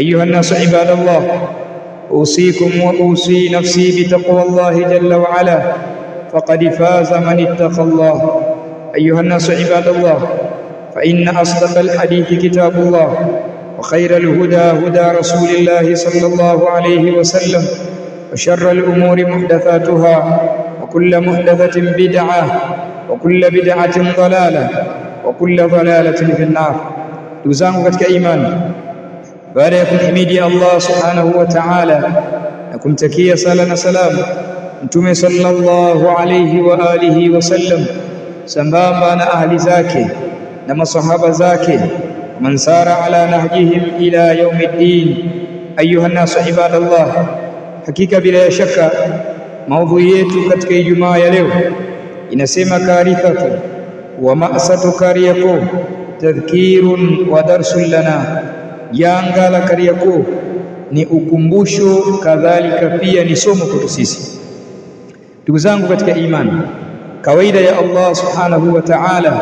أيها الناس عباد الله أوصيكم وأوصي نفسي بتقوى الله جل وعلا فقد فاز من اتقى الله. أيها الناس عباد الله فإن أصدق الحديث كتاب الله وخير الهدى هدى رسول الله صلى الله عليه وسلم وشر الأمور محدثاتها وكل محدثة بدعة وكل بدعة ضلالة وكل ضلالة في النار. Katika imani. Baada ya kumhimidi Allah subhanahu wa ta'ala na kumtakia sala na salam mtume sallallahu alayhi wa alihi wasallam sambamba na ahli zake na masahaba zake man sara ala nahjihim ila yaumiddin ayuha nasu ibadallah hakika bila shaka maudhui yetu katika Ijumaa ya leo inasema karithatu wa ma'satu kariyako tadhkirun wa darsun lana janga la kariyako ni ukumbusho kadhalika pia ni somo kwetu sisi. Ndugu zangu katika imani kawaida ya Allah subhanahu wa ta'ala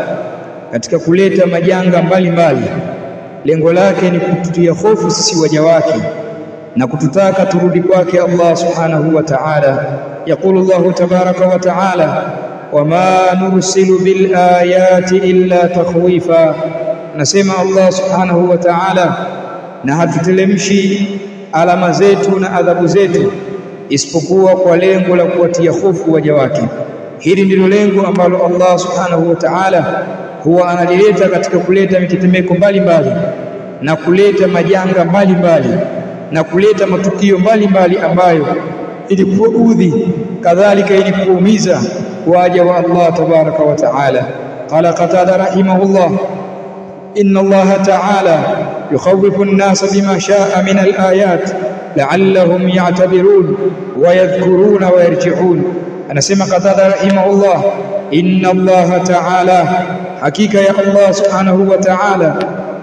katika kuleta majanga mbalimbali lengo lake ni kututia hofu sisi waja wake na kututaka turudi kwake Allah subhanahu wa ta'ala. Yaqulu Allah tabaraka wa ta'ala wama nursilu bil ayati illa takhwifa. Nasema Allah subhanahu wa ta'ala na hatutelemshi alama zetu na adhabu zetu isipokuwa kwa lengo la kuwatia hofu waja wake. Hili ndilo lengo ambalo Allah subhanahu wa ta'ala huwa analileta katika kuleta mitetemeko mbalimbali na kuleta majanga mbalimbali na kuleta matukio mbalimbali ambayo ili kuudhi kadhalika ili kuumiza waja wa Allah tabaraka wa taala. Qala qatada rahimahullah inna Allah taala يخوف الناس بما شاء من الآيات لعلهم يعتبرون ويذكرون ويرجعون. أنا سمع قتادة رحمه الله. إن الله تعالى حقيقة يا الله سبحانه وتعالى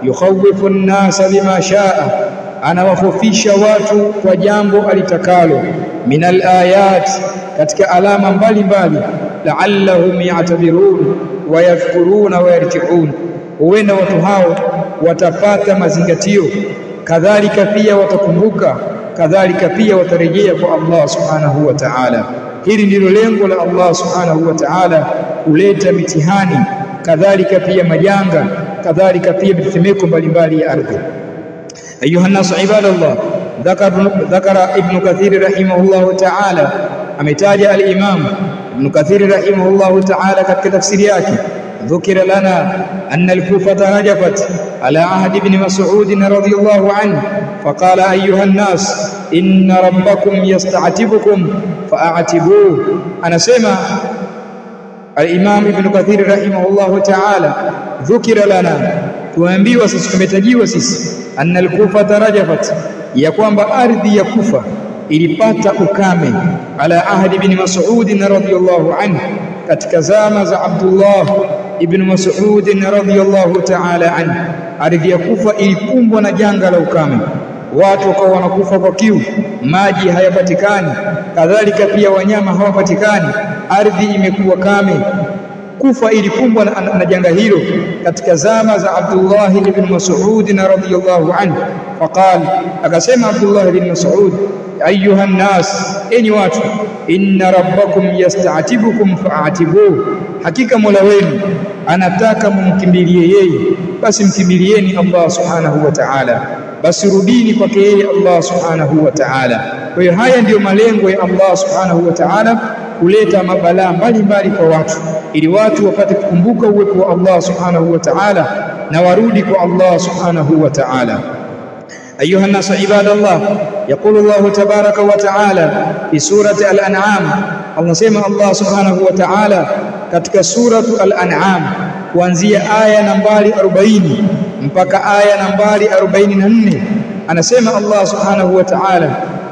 يخوف الناس بما شاء. أنا وخفيش وات وجامب ألتكالو من الآيات كتك ألاما بالي بالي لعلهم يعتبرون ويذكرون ويرجعون. وين وتهاو؟ watapata mazingatio, kadhalika pia watakumbuka, kadhalika pia watarejea kwa Allah subhanahu wa ta'ala. Hili ndilo lengo la Allah subhanahu wa ta'ala, kuleta mitihani, kadhalika pia majanga, kadhalika pia mitetemeko mbalimbali ya ardhi. Ayuha nnasu ibadallah, dhakara Ibnu Kathiri rahimahullahu ta'ala, ametaja al-Imam Ibnu Kathiri rahimahullahu ta'ala katika tafsiri yake ذكر لنا أن الكوفة رجفت على عهد ابن مسعود رضي الله عنه فقال أيها الناس إن ربكم يستعتبكم فأعتبوه أنا سمع الإمام ابن كثير رحمه الله تعالى ذكر لنا tuambiwa sisi tumetajiwa sisi anna al-kufa tarajafat ya kwamba ardhi ya kufa ilipata ukame ala ahdi ibn mas'ud radhiyallahu anhu katika zama za Abdullah ibn Mas'ud radhiyallahu ta'ala anhu ardhi ya kufa ilikumbwa na janga la ukame. Watu wakawa wanakufa kwa kiu maji hayapatikani kadhalika pia wanyama hawapatikani ardhi imekuwa kame kufa ilikumbwa na, na, na janga hilo katika zama za Abdullah ibn Mas'ud radhiyallahu anhu. Faqal akasema Abdullah ibn Mas'ud ayuha nnas enyi watu inna rabbakum yasta'tibukum fa'atibuhu hakika mola wenu anataka mumkimbilie yeye basi mkimbilieni Allah subhanahu wa ta'ala basi rudini kwake yeye Allah subhanahu wa ta'ala. Kwa hiyo haya ndiyo malengo ya Allah subhanahu wa ta'ala kuleta mabalaa mbalimbali kwa watu ili watu wapate kukumbuka uwepo wa Allah subhanahu wa ta'ala na warudi kwa Allah subhanahu wa ta'ala أيها الناس عباد الله يقول الله تبارك وتعالى في سورة الأنعام الله سيما الله سبحانه وتعالى katika suratu al-an'am kuanzia aya nambari 40 mpaka aya nambari 44 anasema Allah subhanahu wa ta'ala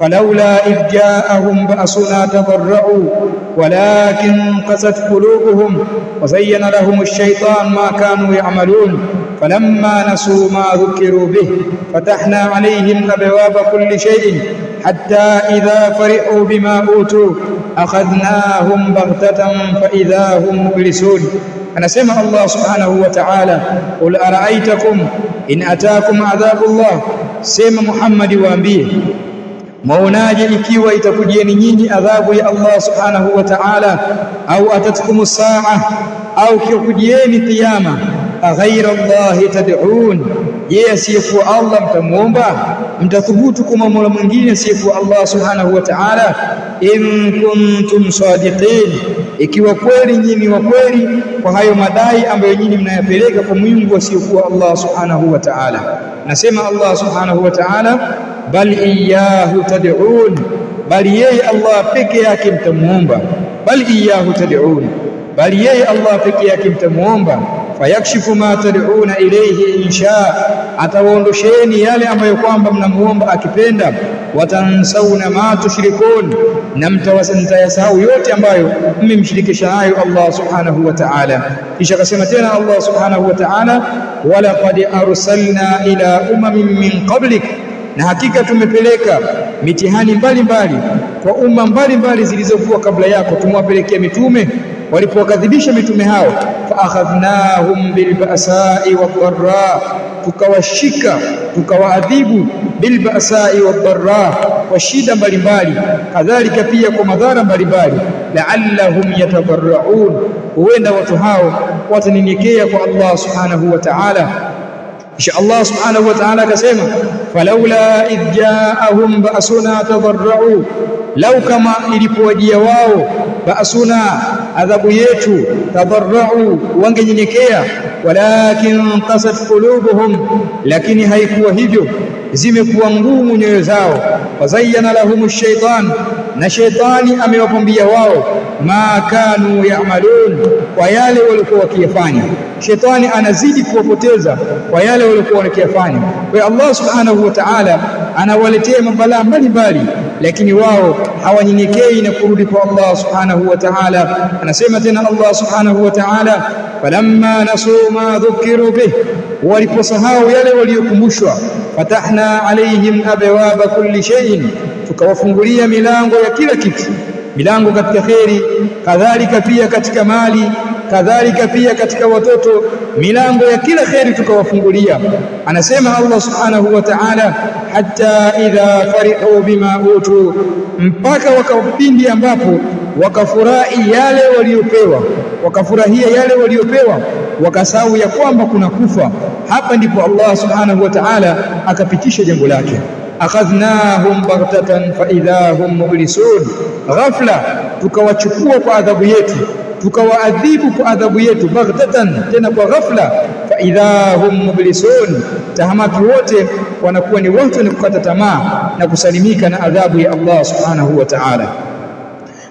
فلولا إذ جاءهم بأسنا تضرعوا ولكن قست قلوبهم وزين لهم الشيطان ما كانوا يعملون. فلما نسوا ما ذكروا به فتحنا عليهم أبواب كل شيء حتى إذا فرحوا بما أوتوا أخذناهم بغتة فإذا هم مبلسون. anasema Allah subhanahu wa ta'ala qul ara'aytakum in ataakum adhabullah sema Muhammad waambie mwaonaje ikiwa itakujieni nyinyi adhabu ya Allah subhanahu wa ta'ala? Au atatkumu saa? Au kikujieni kiyama aghaira Allahi tad'un. Je asiyekuwa Allah mtamwomba? mtathubutu kama mola mwingine asiyekuwa Allah subhanahu wa ta'ala? In kuntum sadiqin. Ikiwa kweli nyinyi wa kweli kwa hayo madai ambayo nyinyi mnayapeleka kwa Mungu asiyekuwa Allah subhanahu wa ta'ala. Nasema Allah subhanahu wa ta'ala bal iyyahu tad'un. Bali yeye Allah peke yake mtamuomba. Bal iyyahu tad'un. Bali yeye Allah peke yake mtamuomba. Fayakshifu ma tad'una ilayhi insha. Atawaondosheni yale ambayo kwamba mnamuomba akipenda. Watansauna ma tushrikun. Na mtawasahau yote ambayo mmemshirikisha nayo Allah subhanahu wa ta'ala. Kisha akasema tena Allah subhanahu wa ta'ala walaqad arsalna ila umamin min qablik na hakika tumepeleka mitihani mbalimbali kwa umma mbalimbali zilizokuwa kabla yako. Tumewapelekea mitume walipowakadhibisha mitume hao fa akhadhnahum bilba'sa'i wadh-dharra tukawashika tukawaadhibu bilba'sa'i wadh-dharra kwa shida mbalimbali kadhalika pia kwa madhara mbalimbali. La'allahum yatadarraun huenda watu hao watanyenyekea kwa Allah subhanahu wa ta'ala kisha Allah subhanahu wa ta'ala akasema falaula idh ja'ahum ba'suna tadarra'u lau kama ilipowajia wao ba'suna adhabu yetu tadarra'u wangenyenyekea walakin qasat qulubuhum lakini haikuwa hivyo zimekuwa ngumu nyoyo zao wazayyana lahum ash-shaytan na shaytani amewapambia wao ma kanu ya'malun kwa yale walikuwa wakiyafanya. Shetani anazidi kuwapoteza kwa yale walikuwa wakiyafanya kwa Allah subhanahu wa ta'ala anawaletea mabalaa mbalimbali lakini wao hawanyenyekei na kurudi kwa Allah subhanahu wa ta'ala. Anasema tena Allah subhanahu wa ta'ala falamma nasu ma dhukiru bih waliposahau yale waliokumbushwa fatahna alaihim abwaba kulli shay'in tukawafungulia milango ya kila kitu milango katika kheri kadhalika pia katika mali kadhalika pia katika watoto milango ya kila kheri tukawafungulia. Anasema Allah subhanahu wa ta'ala hatta idha farihu bima utu mpaka wakapindi ambapo wakafurahi yale waliopewa wakafurahia yale waliopewa wakasahau ya kwamba kuna kufa. Hapa ndipo Allah subhanahu wa ta'ala akapitisha jambo lake akhadhnahum baghtatan fa idahum mublisun ghafla tukawachukua kwa adhabu yetu tukawaadhibu kwa adhabu yetu baghtatan tena kwa ghafla fa idahum mublisun tahamaki wote wanakuwa ni watu ni kukata tamaa na kusalimika na adhabu ya Allah subhanahu wa ta'ala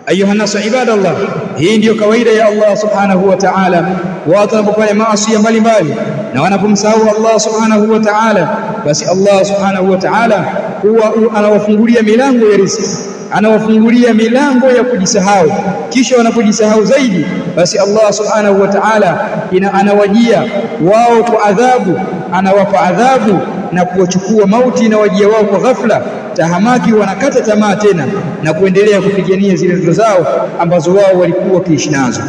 ayuha nasu ibadallah hii ndiyo kawaida ya Allah subhanahu wa ta'ala watu wanapofanya maasi mbalimbali na wanapomsahau Allah subhanahu wa ta'ala basi Allah subhanahu wa ta'ala huwa anawafungulia milango ya riziki anawafungulia milango ya kujisahau. Kisha wanapojisahau zaidi basi Allah subhanahu wa ta'ala ina anawajia wao kwa adhabu anawapa adhabu na kuwachukua mauti na wajia wao kwa ghafla. Tahamaki wanakata tamaa tena na kuendelea kupigania zile ndoto zao ambazo wao walikuwa wakiishi nazo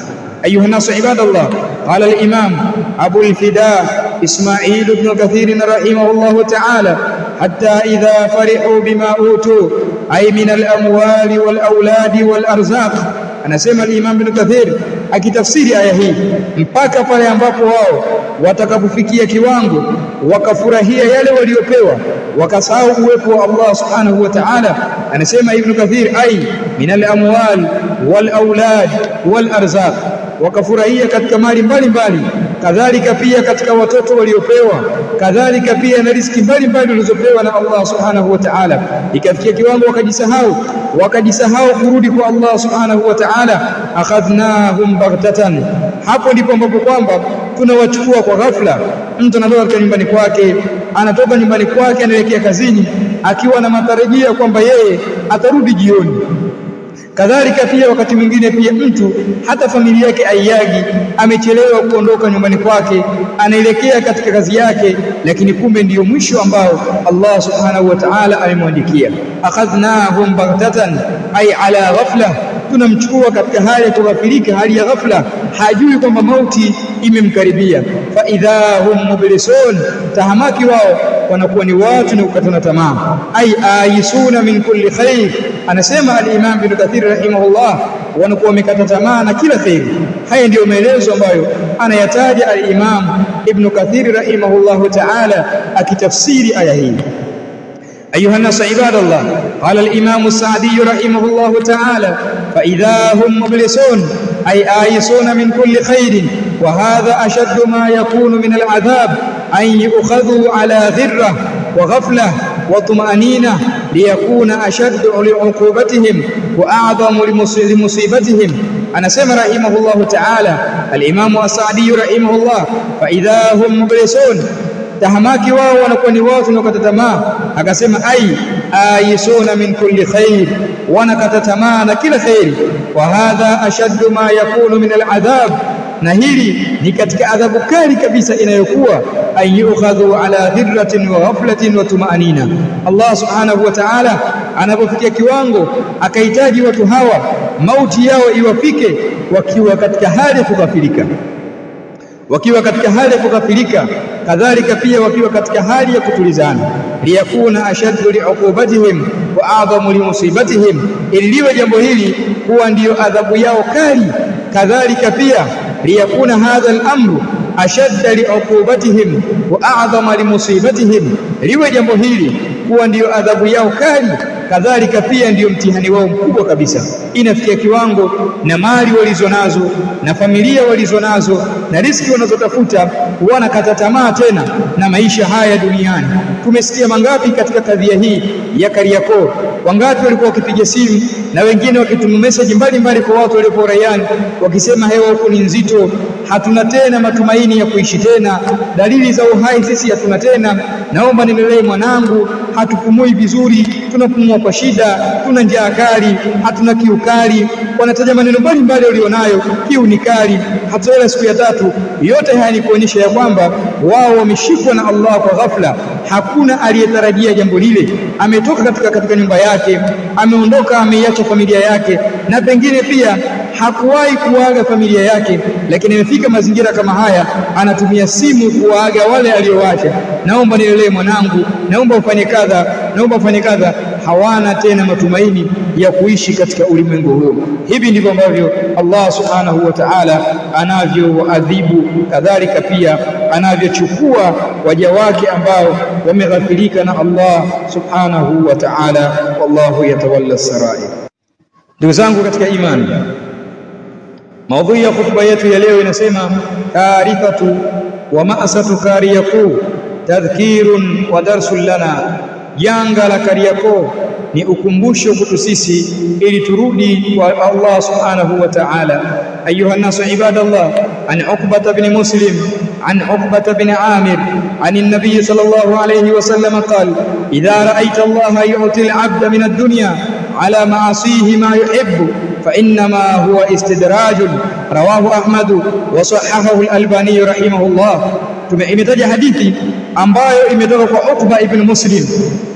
أيها الناس عباد الله قال الإمام أبو الفداء إسماعيل بن كثير رحمه الله تعالى حتى إذا فرحوا بما أوتوا أي من الأموال والأولاد والأرزاق. أنا سمع الإمام بن كثير أكي تفسير آية مباك فلا ينبقوا واو watakapofikia kiwango wakafurahia yale waliopewa wakasahau uwepo wa الله سبحانه وتعالى أنا anasema ابن كثير أي من الأموال والأولاد والأرزاق wakafurahia katika mali mbalimbali kadhalika pia katika watoto waliopewa kadhalika pia na riziki mbalimbali walizopewa na Allah subhanahu wa ta'ala. Ikafikia kiwango wakajisahau wakajisahau kurudi kwa Allah subhanahu wa ta'ala akhadhnahum baghtatan. Hapo ndipo ambapo kwamba tunawachukua kwa ghafla. Mtu anatoka katika nyumbani kwake anatoka nyumbani kwake anaelekea kazini akiwa na matarajio kwamba yeye atarudi jioni kadhalika pia wakati mwingine pia mtu hata familia yake aiyagi amechelewa kuondoka nyumbani kwake anaelekea katika kazi yake lakini kumbe ndiyo mwisho ambao Allah subhanahu wa ta'ala amemwandikia akhadhnahum baghtatan ay ala ghafla. Tunamchukua katika hali ya kughafilika hali ya ghafla hajui kwamba mauti imemkaribia fa idhahum mublisun tahamaki wao wanakuwa ni watu na kukatana tamaa ay ayisuna min kulli khair anasema al-Imam Ibn Kathir rahimahullah wanakuwa wamekata tamaa na kila khair haya ndiyo maelezo ambayo anayataja al-Imam Ibn Kathir rahimahullah ta'ala akitafsiri aya hii أيها الناس عباد الله قال الإمام السعدي رحمه الله تعالى فإذا هم مبلسون أي آيسون من كل خير وهذا أشد ما يكون من العذاب أن يؤخذوا على ذرة وغفلة وطمأنينة ليكون أشد لعقوبتهم وأعظم لمصيبتهم. أنا سمع رحمه الله تعالى الإمام السعدي رحمه الله فإذا هم مبلسون tahamaki wao wanakuwa ni watu wanaokata tamaa. Akasema ai ayisuna min kulli khair wanakata tamaa na kila khairi wa hadha ashaddu ma yakunu min al'adhab. Na hili ni katika adhabu kali kabisa inayokuwa ayukhadhu ala dhirratin wa ghaflatin wa tumanina Allah subhanahu wa ta'ala anapofikia kiwango akahitaji watu hawa mauti yao iwafike wakiwa katika hali ya kughafilika wakiwa katika hali ya kughafilika kadhalika pia wakiwa katika hali ya kutulizana. Liyakuna ashaddu liuqubatihim wa a'dhamu limusibatihim iliwe jambo hili kuwa ndiyo adhabu yao kali. Kadhalika pia liyakuna hadha al-amru ashadda liuqubatihim wa a'dhama limusibatihim liwe jambo hili kuwa ndiyo adhabu yao kali kadhalika pia ndiyo mtihani wao mkubwa kabisa. Inafikia kiwango na mali walizonazo na familia walizonazo na riski wanazotafuta wanakata tamaa tena na maisha haya duniani. Tumesikia mangapi katika kadhia hii ya Kariakoo? Wangapi walikuwa wakipiga simu na wengine wakituma message mbalimbali kwa watu waliopo raiani wakisema hewa huku ni nzito hatuna tena matumaini ya kuishi tena. Dalili za uhai sisi hatuna tena. Naomba nimelee mwanangu hatupumui vizuri tunapumua kwa shida tuna njaa kali hatuna kiu kali. Wanataja maneno mbalimbali walionayo kiu ni kali. Hata siku ya tatu yote haya ni kuonyesha ya kwamba wao wameshikwa na Allah kwa ghafla. Hakuna aliyetarajia jambo lile. Ametoka katika katika nyumba yake ameondoka ameiacha familia yake na pengine pia hakuwahi kuaga familia yake lakini amefika mazingira kama haya anatumia simu kuwaaga wale aliowacha naomba nilelee mwanangu naomba ufanye kadha naomba ufanye kadha. Hawana tena matumaini ya kuishi katika ulimwengu huo. Hivi ndivyo ambavyo Allah subhanahu wa ta'ala anavyowaadhibu kadhalika pia anavyochukua waja wake ambao wameghafilika na Allah subhanahu wa ta'ala. Wallahu yatawalla sarair. Ndugu zangu katika imani maudhui ya khutba yetu ya leo inasema karithatu wa ma'satu kariyaqu tadhkirun wa darsun lana janga la Kariakoo ni ukumbusho kwetu sisi ili turudi kwa Allah subhanahu wa ta'ala ayuha nasu ibadallah an uqbah bin muslim an uqbah bin amir an an-nabiy sallallahu alayhi wa sallam qala idha ra'aita Allah yu'ti al-'abda min ad-dunya ala ma'asihi ma yuhibbu فإنما هو استدراج رواه أحمد وصححه الألباني رحمه الله imetaja hadithi ambayo imetoka kwa Uqba ibn Muslim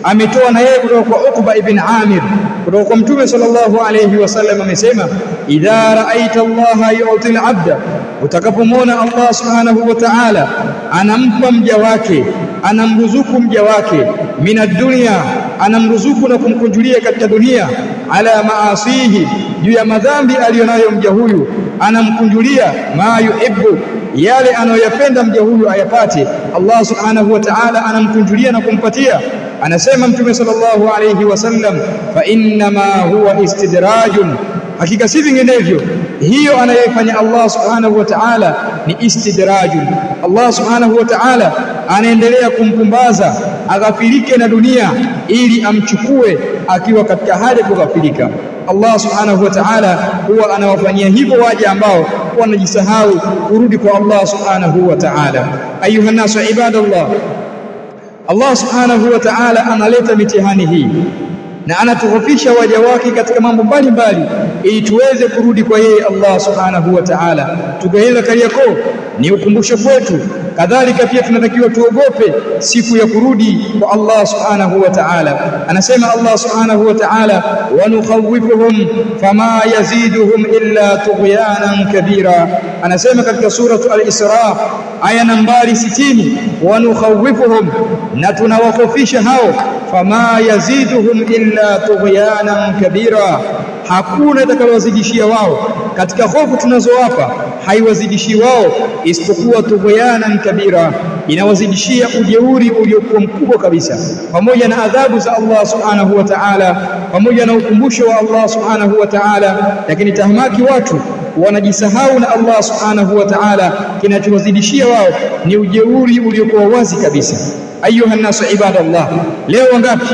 ametoa na yeye kutoka kwa Uqba ibn Amir kutoka kwa Mtume sallallahu alayhi wasallam amesema idha ra'aita Allah yu'ti al-'abda utakapomwona Allah subhanahu wa ta'ala anampa mja wake anamruzuku mja wake minad dunya anamruzuku na kumkunjulia katika dunia ala maasihi juu ya madhambi aliyonayo mja huyu anamkunjulia ma yuhibbu. Yale anayoyapenda mja huyu ayapate. Allah subhanahu wa ta'ala anamkunjulia na kumpatia. Anasema mtume sallallahu alayhi wasallam fa innama huwa istidrajun. Hakika si vinginevyo. Hiyo anayefanya Allah subhanahu wa ta'ala ni istidrajun. Allah subhanahu wa ta'ala anaendelea kumpumbaza aghafirike na dunia ili amchukue akiwa katika hali ya kughafirika Allah subhanahu wa ta'ala huwa anawafanyia hivyo waja ambao wanajisahau kurudi kwa Allah subhanahu wa ta'ala ayuha nasu ibadallah Allah subhanahu wa ta'ala analeta mitihani hii na anatuhofisha waja wake katika mambo mbalimbali ili tuweze kurudi kwa yeye Allah subhanahu wa ta'ala. Tugaila Kariakoo ni ukumbusho kwetu. Kadhalika pia tunatakiwa tuogope siku ya kurudi kwa Allah subhanahu wa ta'ala. Anasema Allah subhanahu wa ta'ala wa fama yaziduhum illa tughyanan kabira anasema katika suratu al-Isra aya nambari 60 wa nukhawifuhum na tunawakofisha hao fama yaziduhum illa tughyanan kabira. Hakuna itakalowazidishia wao. Katika hofu tunazowapa haiwazidishi wao isipokuwa tughyanan kabira. Inawazidishia ujeuri uliokuwa mkubwa kabisa. Pamoja na adhabu za Allah subhanahu wa ta'ala pamoja na ukumbusho wa Allah subhanahu wa ta'ala lakini tahamaki watu wanajisahau na Allah subhanahu wa ta'ala kinachowazidishia wao ni ujeuri uliokuwa wazi kabisa. Ayuha nasu ibadallah leo wangapi?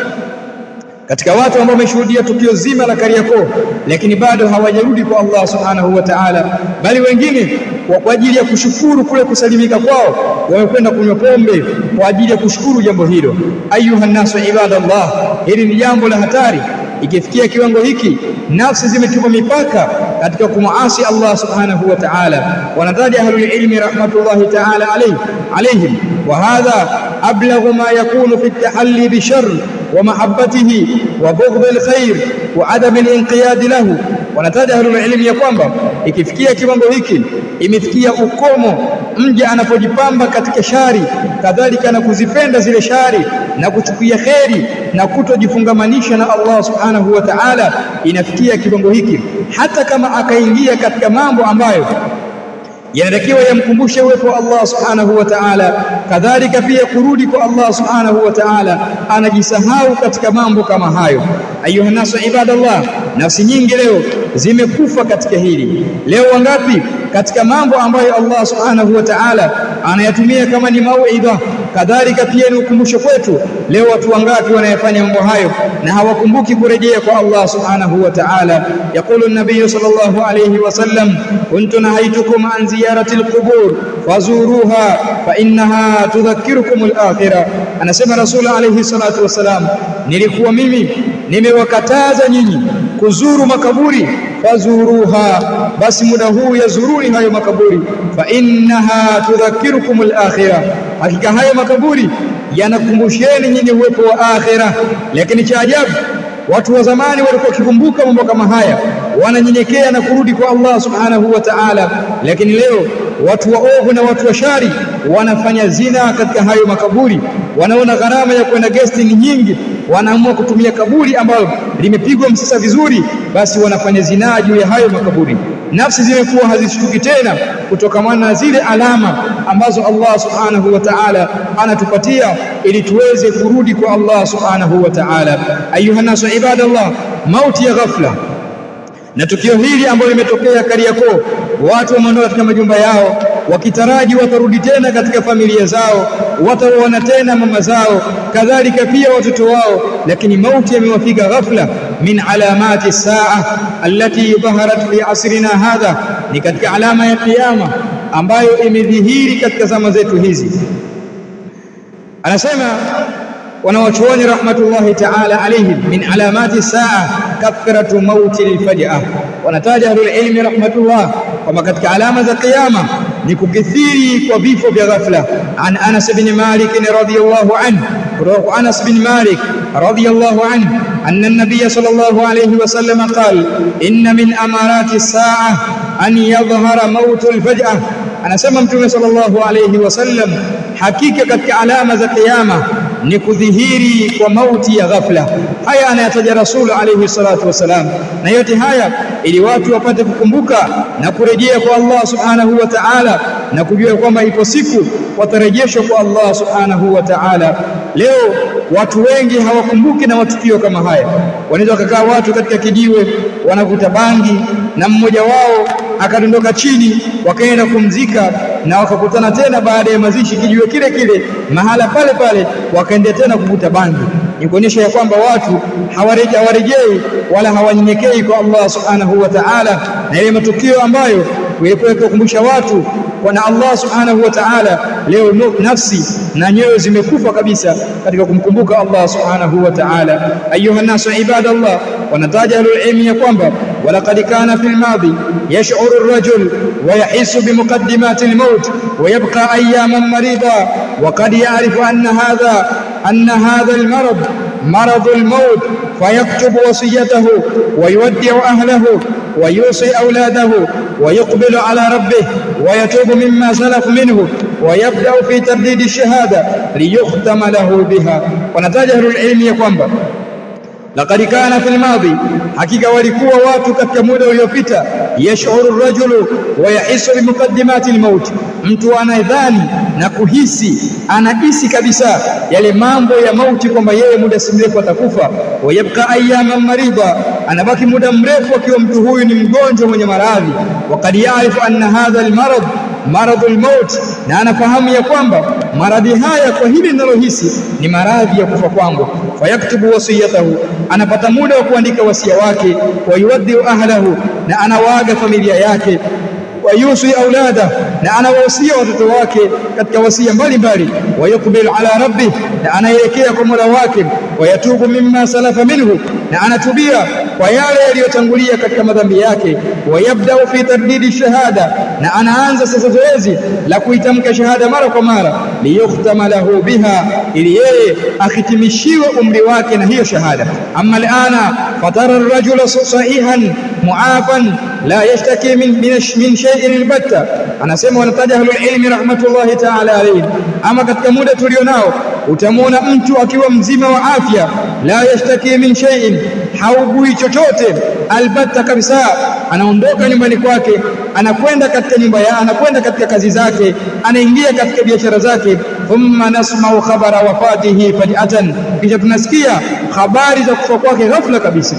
Katika watu ambao wameshuhudia tukio zima la Kariakoo lakini bado hawajarudi kwa Allah subhanahu wa ta'ala bali wengine kwa ajili ya kushukuru kule kusalimika kwao wamekwenda kunywa pombe kwa ajili ya kushukuru jambo hilo. Ayuha nasu ibadallah hili ni jambo la hatari ikifikia kiwango hiki nafsi zimetupa mipaka katika kumuasi Allah subhanahu wa ta'ala wanataja ahlul ilmi rahmatullahi ta'ala alayhi alayhim wa hadha ablaghu ma yakunu fi at-tahalli bi sharr wa وبغض الخير وعدم الانقياد له. العلم wanataja ahlul ilmi ya kwamba ikifikia kiwango hiki imefikia ukomo mja anapojipamba katika shari kadhalika na kuzipenda zile shari na kuchukia kheri na kutojifungamanisha na Allah subhanahu wa ta'ala inafikia kiwango hiki. Hata kama akaingia katika mambo ambayo yanatakiwa yamkumbushe uwepo wa Allah subhanahu wa ta'ala. Kadhalika pia kurudi kwa Allah subhanahu wa ta'ala. Anajisahau katika mambo kama hayo. Ayuha nasu ibadallah nafsi nyingi leo zimekufa katika hili. Leo wangapi katika mambo ambayo Allah subhanahu wa ta'ala anayatumia kama ni mauidha kadhalika pia ni ukumbusho kwetu leo watu wangapi wanayafanya mambo hayo na hawakumbuki kurejea kwa Allah subhanahu wa ta'ala? Yaqulu an-nabiy sallallahu alayhi wasallam kuntu nahaitukum an ziyarati al-qubur fazuruha fa innaha tudhakkirukum al-akhirah. Anasema rasul alayhi salatu wasalam nilikuwa mimi nimewakataza nyinyi kuzuru makaburi fazuruha. Basi muda huu yazuruni hayo makaburi. Fa innaha tudhakkirukum al-akhirah. Hakika hayo makaburi yanakumbusheni nyinyi uwepo wa akhira lakini cha ajabu watu wa zamani walikuwa wakikumbuka mambo kama haya. Wananyenyekea na kurudi kwa Allah subhanahu wa ta'ala. Lakini leo watu waovu na watu wa shari wanafanya zina katika hayo makaburi. Wanaona gharama ya kwenda guesting nyingi wanaamua kutumia kaburi ambalo limepigwa msasa vizuri basi wanafanya zinaa juu ya hayo makaburi. Nafsi zimekuwa hazishtuki tena kutokamana na zile alama ambazo Allah subhanahu wa ta'ala anatupatia ili tuweze kurudi kwa Allah subhanahu wa ta'ala. Ayuha nasu ibadallah mauti ya ghafla. Na tukio hili ambalo limetokea Kariakoo watu wameondoka katika majumba yao wakitaraji watarudi tena katika familia zao wataona tena mama zao kadhalika pia watoto wao lakini mauti yamewafika ghafla min alamati saa allati dhaharat fi asrina hadha ni katika alama ya kiyama ambayo imedhihiri katika zama zetu hizi. Anasema wanawachuoni rahmatullahi ta'ala alayhim min alamati saa kathratu mauti alfaj'a wanataja ahlul ilmi rahmatullah kwamba katika alama za kiyama ni kukithiri kwa vifo vya ghafla an Anas bin Malik radhiyallahu anhu kutoka Anas bin Malik radhiyallahu anhu anna an-nabiy sallallahu alayhi wasallam qala inna min amarati as-sa'a an yadhhara mautu al-faj'a anasema mtume sallallahu alayhi wasallam hakika katika alama za kiyama ni kudhihiri kwa mauti ya ghafla. Haya anayataja rasulu alayhi salatu wasalam na yote haya ili watu wapate kukumbuka na kurejea kwa Allah subhanahu wa ta'ala na kujua kwamba ipo siku watarejeshwa kwa Allah subhanahu wa ta'ala. Leo watu wengi hawakumbuki na matukio kama haya. Wanaweza wakakaa watu katika kijiwe wanavuta bangi na mmoja wao akadondoka chini wakaenda kumzika na wakakutana tena baada ya mazishi kijiwe kile kile. Mahala pale pale wakaenda tena kuvuta bangi ni kuonyesha ya kwamba watu hawarejei wala hawanyenyekei kwa Allah subhanahu wa ta'ala na ile matukio ambayo kuwepo kukumbusha watu kwa na Allah subhanahu wa ta'ala leo nafsi na nyoyo zimekufa kabisa katika kumkumbuka Allah subhanahu wa ta'ala ayuha nasu ibadallah wanataja ilmi ya kwamba ولقد كان في الماضي يشعر الرجل ويحس بمقدمات الموت ويبقى اياما مريضا وقد يعرف ان هذا أن هذا المرض مرض الموت فيكتب وصيته ويودع أهله ويوصي أولاده ويقبل على ربه ويتوب مما سلف منه ويبدأ في ترديد الشهادة ليختم له بها. ونتاج أهل العلم kwamba laqad kana fil madhi hakika walikuwa watu katika muda wa yahisu bi muqaddimati almaut mtu anadhani na kuhisi anahisi kabisa yale mambo ya mauti kwamba yeye muda si mrefu atakufa. Wayabqa ayyaman marida anabaki muda mrefu akiwa mtu huyu ni mgonjwa mwenye maradhi. Waqad ya'rifu anna hadha almarad maradhul maut na anafahamu ya kwamba maradhi haya kwa hili ninalohisi ni maradhi ya kufa kwangu. Fayaktubu wasiyatahu anapata muda wa kuandika wasia wake. Wayuwaddiu ahlahu na anawaaga familia yake. Wayusi aulada na anawahusia watoto wake katika wasia mbalimbali wayukbil ala rabbi na anaelekea kwa Mola wake wayatubu mimma salafa minhu na anatubia kwa yale yaliyotangulia katika madhambi yake wayabdau fi tardidi shahada na anaanza sasa zoezi la kuitamka shahada mara kwa mara liyukhtama lahu biha ili yeye ahitimishiwe umri wake na hiyo shahada. Amma alana fatara ar-rajula sahihan muafan la yashtaki min min shay'in albatta. Anasema wanataja ahlul ilmi rahmatullahi ta'ala alayhi. Ama katika muda tulionao utamwona mtu akiwa mzima wa afya la yashtaki min shay'in haugui chochote albatta kabisa anaondoka nyumbani kwake anakwenda katika nyumba ya anakwenda katika kazi zake anaingia katika biashara zake. Thumma nasma'u khabara wafatihi faj'atan kisha tunasikia habari za kufa kwake ghafla kabisa.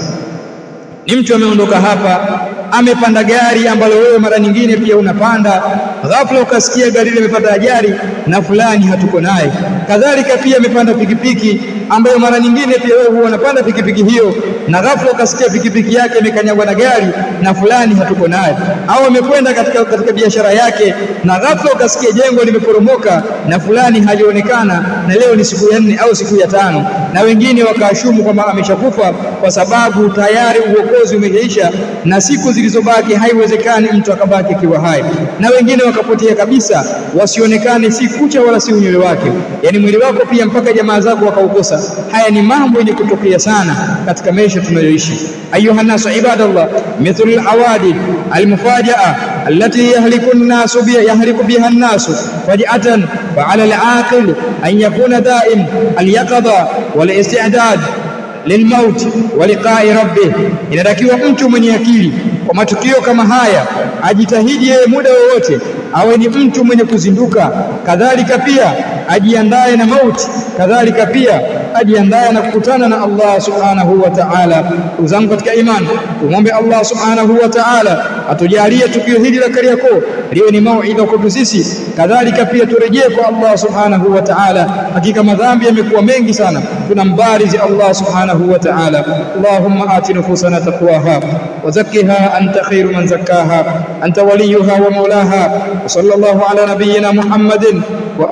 Ni mtu ameondoka hapa amepanda gari ambalo wewe mara nyingine pia unapanda. Ghafla ukasikia gari limepata ajali na fulani hatuko naye kadhalika pia amepanda pikipiki ambayo mara nyingine pia wewe huwa unapanda pikipiki hiyo na ghafla ukasikia pikipiki yake imekanyagwa na gari na fulani hatuko naye. Au amekwenda katika, katika biashara yake na ghafla ukasikia jengo limeporomoka na fulani hajaonekana na leo ni siku ya nne au siku ya tano. Na wengine wakaashumu kwamba ameshakufa kwa sababu tayari uokozi umeisha na siku zilizobaki haiwezekani mtu akabaki akiwa hai. Na wengine wakapotea kabisa wasionekane si kucha wala si unywele wake. Yani mwili wako pia mpaka jamaa zako wakaukosa. Haya ni mambo yenye kutokea sana katika maisha tunayoishi ayuha nasu ibadallah mithlu alawadi almufajaa التي يهلك الناس بها يهلك بها الناس فجأة فعلى العاقل أن يكون دائم اليقظة والاستعداد wa liqa'i rabbih inatakiwa mtu mwenye akili kwa matukio kama haya ajitahidi yeye muda wowote awe ni mtu mwenye kuzinduka. Kadhalika pia ajiandae na mauti. Kadhalika pia ajiandae na kukutana na Allah subhanahu wa ta'ala. Ndugu zangu katika imani tumwombe Allah subhanahu wa ta'ala atujalie tukio hili la Kariakoo liwe ni mauidha kwetu sisi. Kadhalika pia turejee kwa Allah subhanahu wa ta'ala. Hakika madhambi yamekuwa mengi sana. Tunambarizi Allah subhanahu wa ta'ala. Allahumma ati nufusana taqwaha wa zakkiha anta khairu man zakkaha anta waliyuha wa mawlaha wa sallallahu ala nabiyyina Muhammadin wa